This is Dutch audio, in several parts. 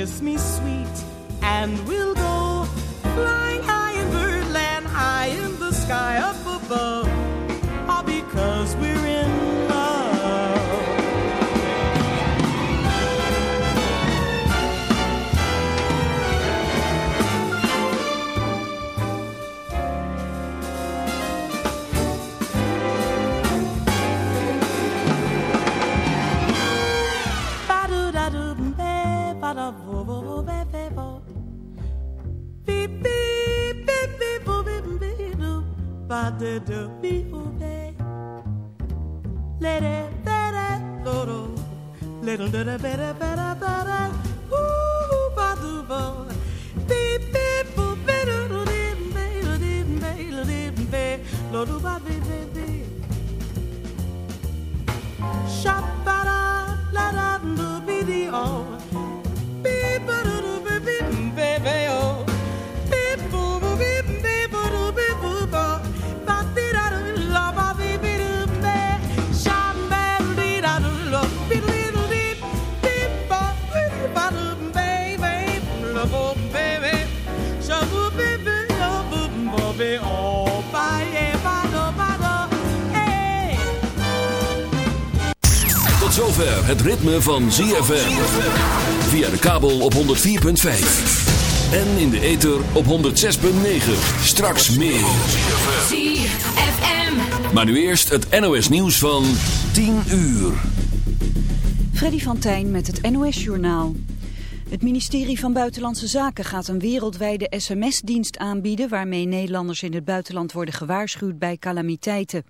Kiss me sweet and we'll go de de little, little, little, de de little little do do de de zover het ritme van ZFM. Via de kabel op 104.5. En in de ether op 106.9. Straks meer. ZFM. Maar nu eerst het NOS nieuws van 10 uur. Freddy van Tijn met het NOS-journaal. Het ministerie van Buitenlandse Zaken gaat een wereldwijde sms-dienst aanbieden... waarmee Nederlanders in het buitenland worden gewaarschuwd bij calamiteiten.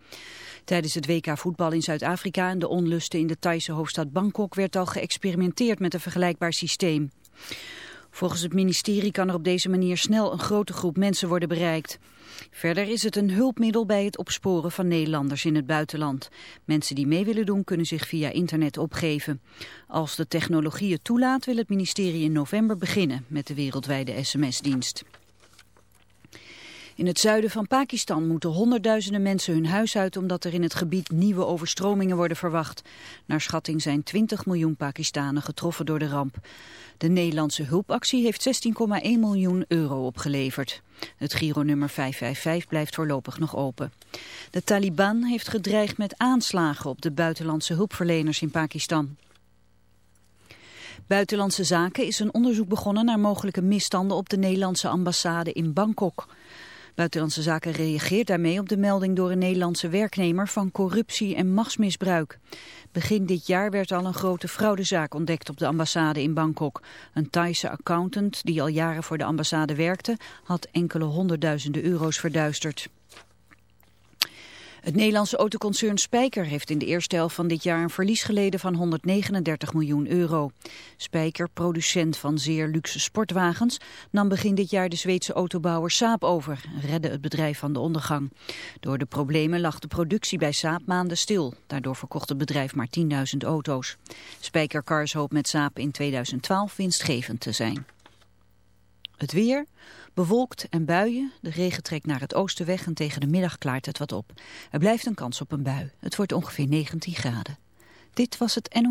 Tijdens het WK voetbal in Zuid-Afrika en de onlusten in de Thaise hoofdstad Bangkok... werd al geëxperimenteerd met een vergelijkbaar systeem. Volgens het ministerie kan er op deze manier snel een grote groep mensen worden bereikt. Verder is het een hulpmiddel bij het opsporen van Nederlanders in het buitenland. Mensen die mee willen doen kunnen zich via internet opgeven. Als de technologie het toelaat wil het ministerie in november beginnen met de wereldwijde sms-dienst. In het zuiden van Pakistan moeten honderdduizenden mensen hun huis uit omdat er in het gebied nieuwe overstromingen worden verwacht. Naar schatting zijn 20 miljoen Pakistanen getroffen door de ramp. De Nederlandse hulpactie heeft 16,1 miljoen euro opgeleverd. Het Giro-nummer 555 blijft voorlopig nog open. De Taliban heeft gedreigd met aanslagen op de buitenlandse hulpverleners in Pakistan. Buitenlandse Zaken is een onderzoek begonnen naar mogelijke misstanden op de Nederlandse ambassade in Bangkok. Buitenlandse Zaken reageert daarmee op de melding door een Nederlandse werknemer van corruptie en machtsmisbruik. Begin dit jaar werd al een grote fraudezaak ontdekt op de ambassade in Bangkok. Een Thaise accountant die al jaren voor de ambassade werkte had enkele honderdduizenden euro's verduisterd. Het Nederlandse autoconcern Spijker heeft in de eerste helft van dit jaar een verlies geleden van 139 miljoen euro. Spijker, producent van zeer luxe sportwagens, nam begin dit jaar de Zweedse autobouwer Saab over en redde het bedrijf van de ondergang. Door de problemen lag de productie bij Saab maanden stil. Daardoor verkocht het bedrijf maar 10.000 auto's. Spijker Cars hoopt met Saab in 2012 winstgevend te zijn. Het weer, bewolkt en buien. De regen trekt naar het oosten weg en tegen de middag klaart het wat op. Er blijft een kans op een bui. Het wordt ongeveer 19 graden. Dit was het NO.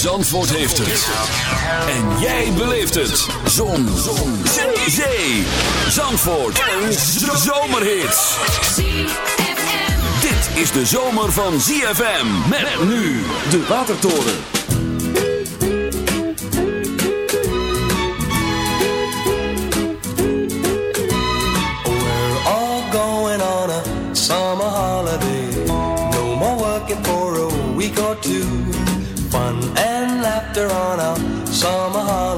Zandvoort heeft het. En jij beleeft het. Zon. Zon. Zee. Zee. Zandvoort. Een zomerhit. Dit is de zomer van ZFM. Met nu de Watertoren. We're all going on a summer holiday. No more working for a week or two. Fun laughter on a summer holiday.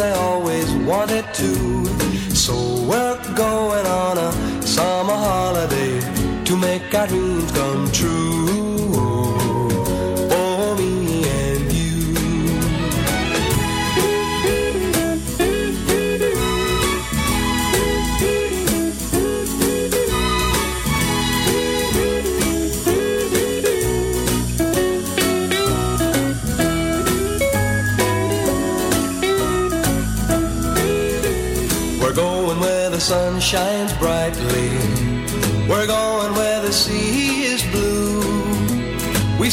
They always wanted to. So we're going on a summer holiday to make our dreams come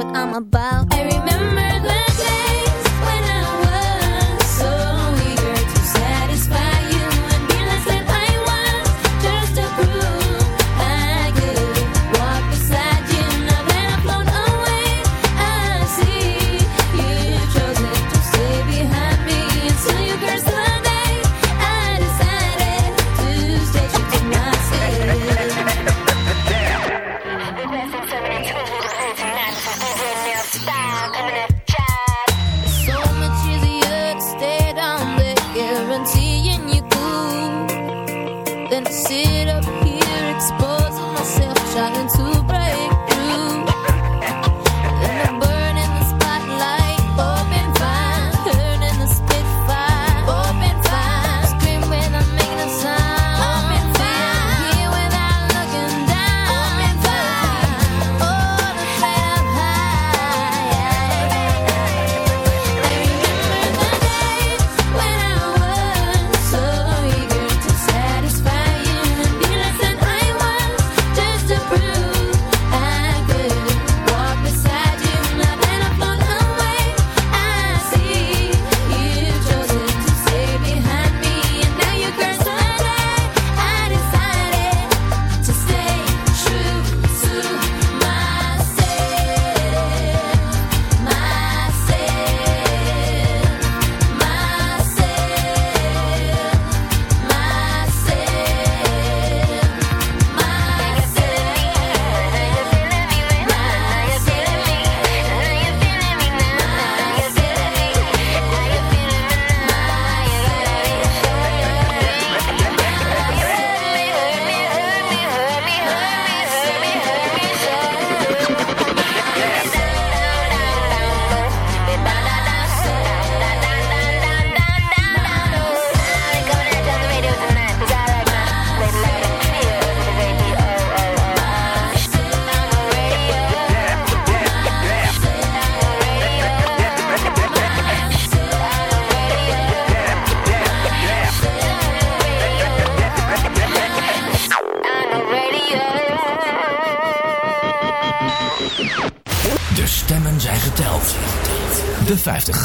what I'm about. I remember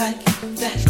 like that.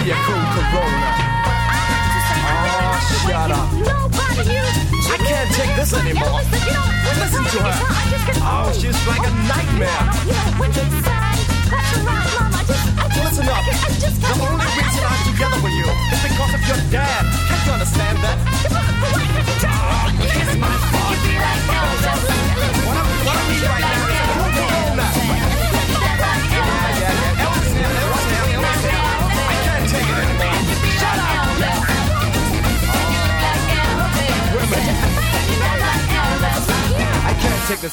Me cool Corona. Oh, shut up. I can't take this anymore. Listen to her. Oh, she's like a nightmare. Listen up. The only reason I'm together with you is because of your dad. Can't you understand that? Ah, oh, kiss my. What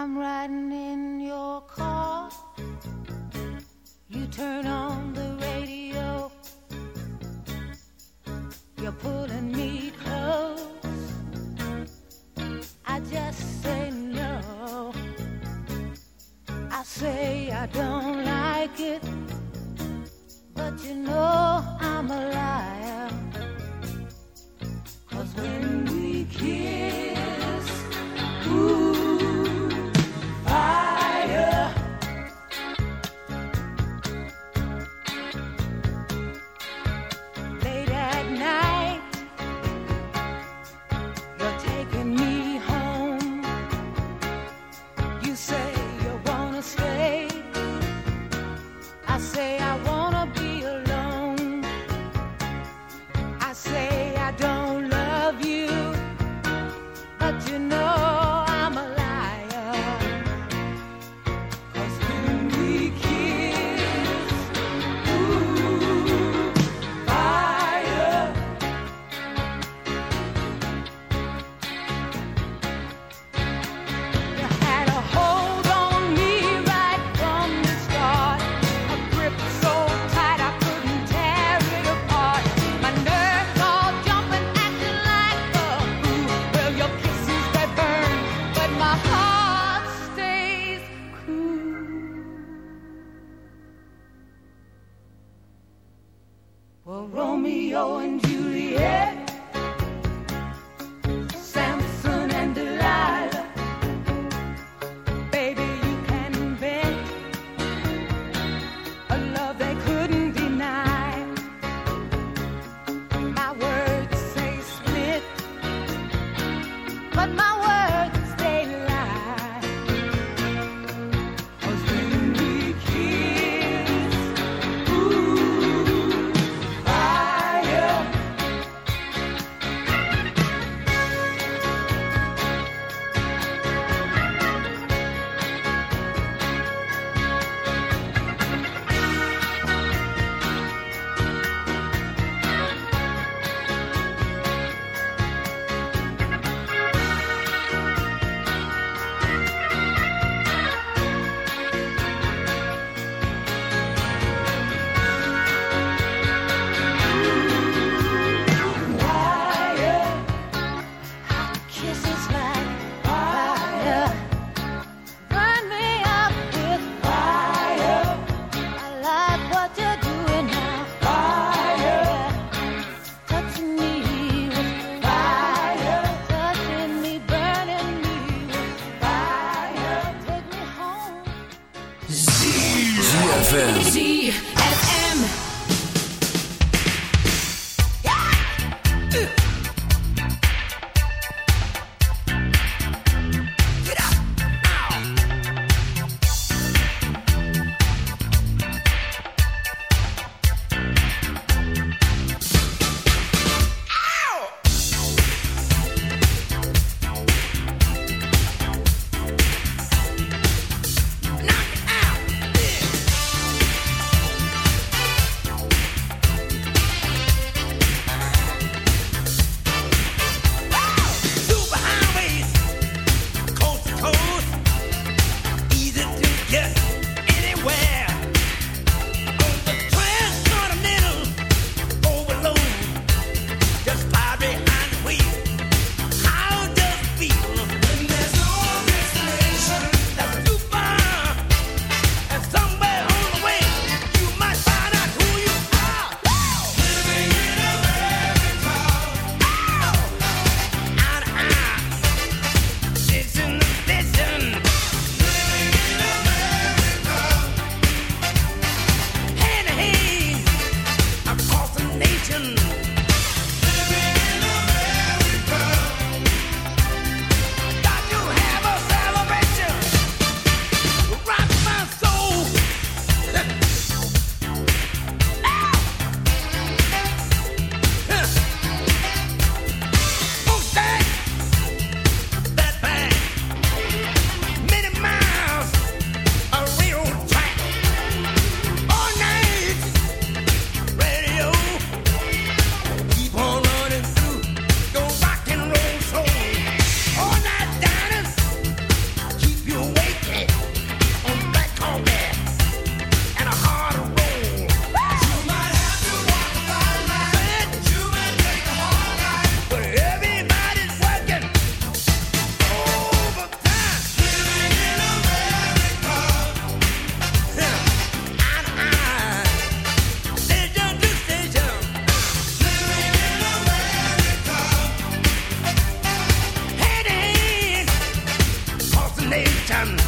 I'm riding in your car. You turn Satan.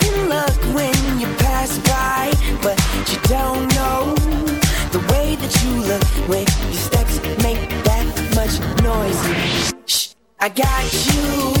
I got you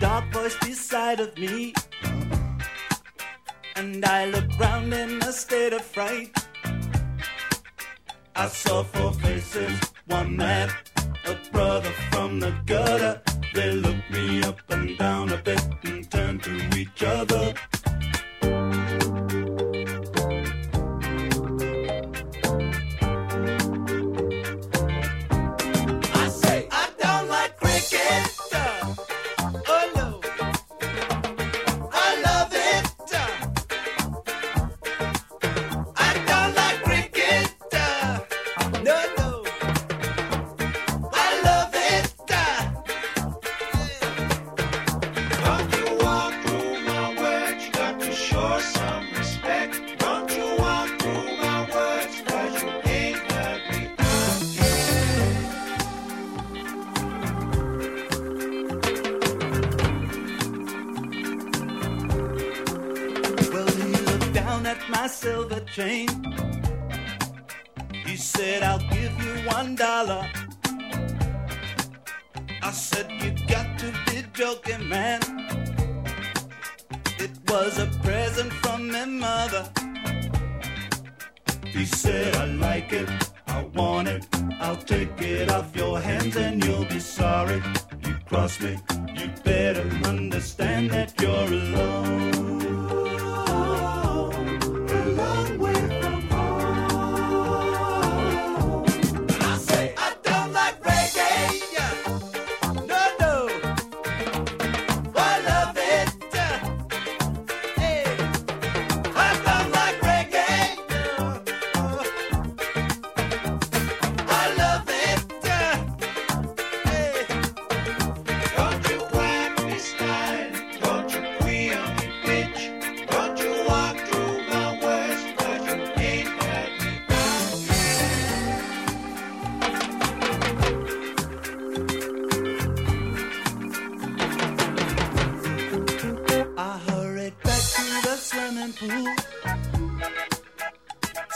Dark voice beside of me, and I looked round in a state of fright. I saw four faces, one man, a brother from the gutter. They looked me up and down a bit and turned to each other.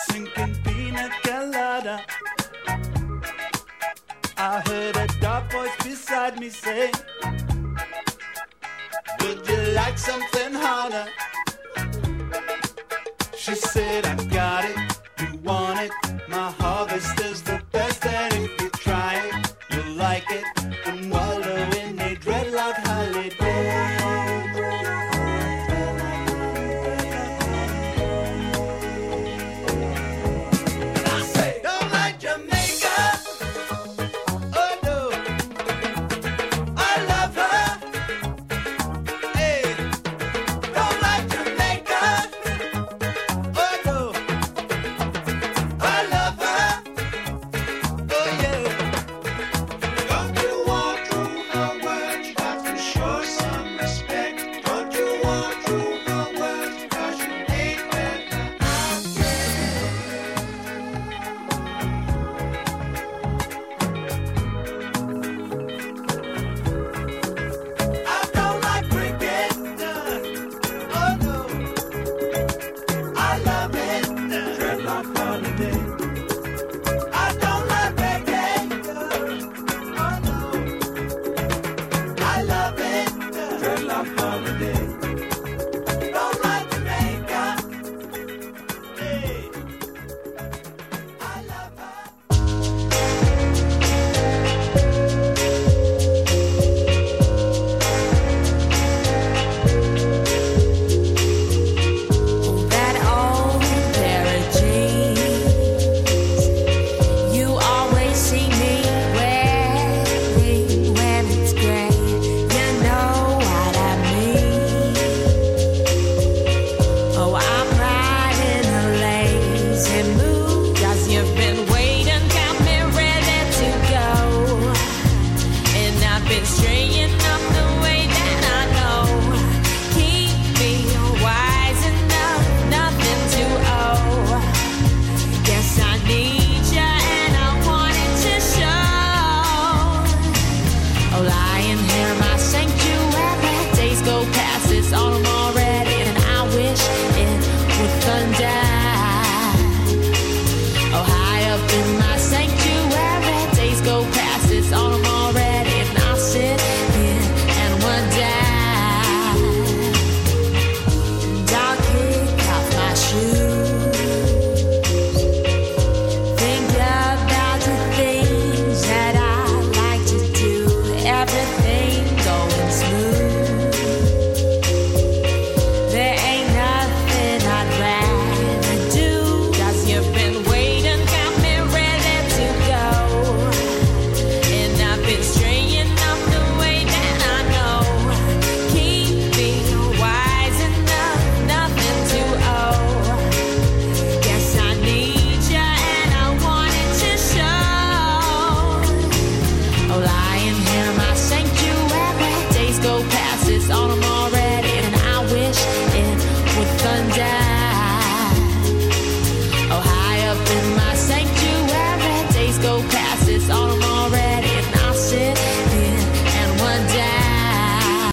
Sinking pina colada. I heard a dark voice beside me say, Would you like something?